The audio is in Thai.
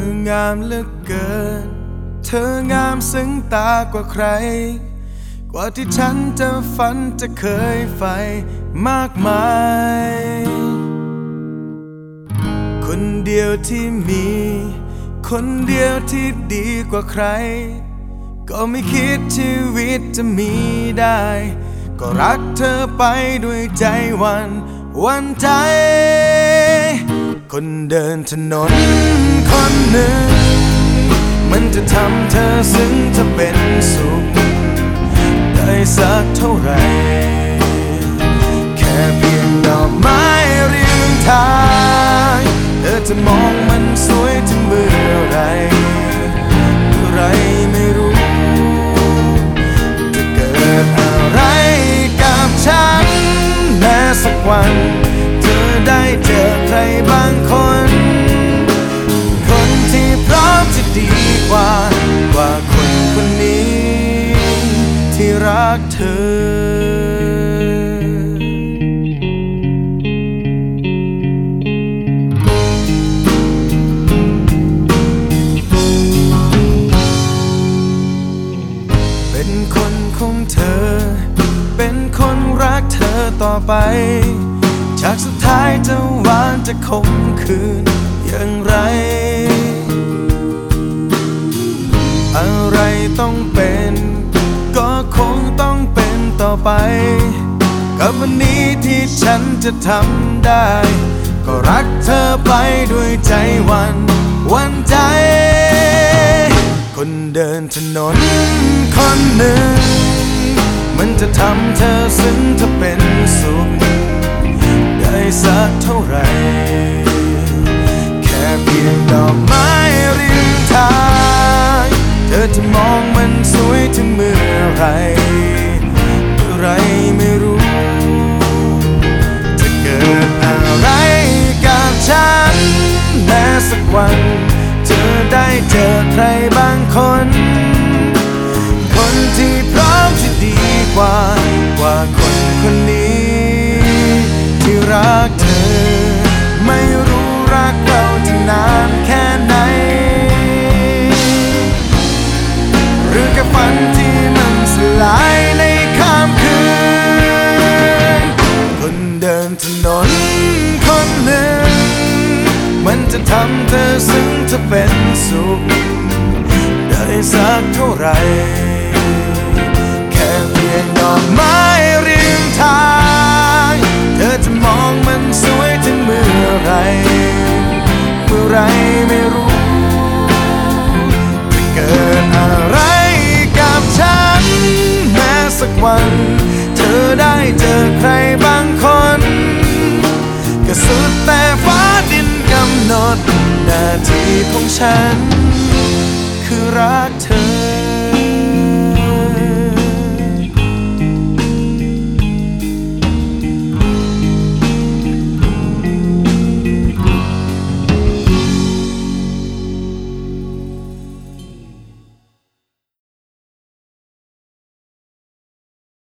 องามเหลือเกิน เธองามซึ้งตากว่าใคร กว่าที่ฉันจะฝันจะเคยใฝ่มากมาย คนเดียวที่มี คนเดียวที่ดีกว่าใคร ก็ไม่คิดชีวิตจะมีได้ ก็รักเธอไปด้วยใจวัน วันใจ คนเดินถนนคนหนึ่ง มันจะทำเธอซึ้งจะเป็นสุข ได้สักเท่าไหรแค่เพียงดอกไม้เรียงทางเธอจะมองมันสวยถึงเมื่อไรเมื่อไรไม่รู้ จะเกิดอะไรกับฉันแม้สักวัน ได้เจอใครบางคน คนที่พร้อมจะดีกว่า กว่าคนคนนี้ ที่รักเธอเป็นคนของเธอ เป็นคนรักเธอต่อไป จากสุดท้ายจะหวานจะคมคืนอย่างไร อะไรต้องเป็น ก็คงต้องเป็นต่อไป กับวันนี้ที่ฉันจะทำได้ ก็รักเธอไปด้วยใจวันวันใจ คนเดินถนนคนหนึ่ง มันจะทำเธอซึ้งจะเป็นสุข กเท่าไร แค่เพียงดอกไม้ริมทาง เธอจะมองมันสวยถึงเมื่อไรเมื่อไรไม่รู้ จะเกิดอะไรกับฉันแม้สักวัน เธอได้เจอใครบ้าง ถนนคนหนึ่ง มันจะทำเธอซึ้งจะเป็นสุข ได้สักเท่าไหรแค่เพียงดอกไม้ริมทาง เธอจะมองมันสวยถึงเมื่อไร เมื่อไรไม่รู้จะเกิดอะไรกับฉัน แม้สักวัน เธอได้เจอใครบาง ที่ของฉัน คือรักเธอ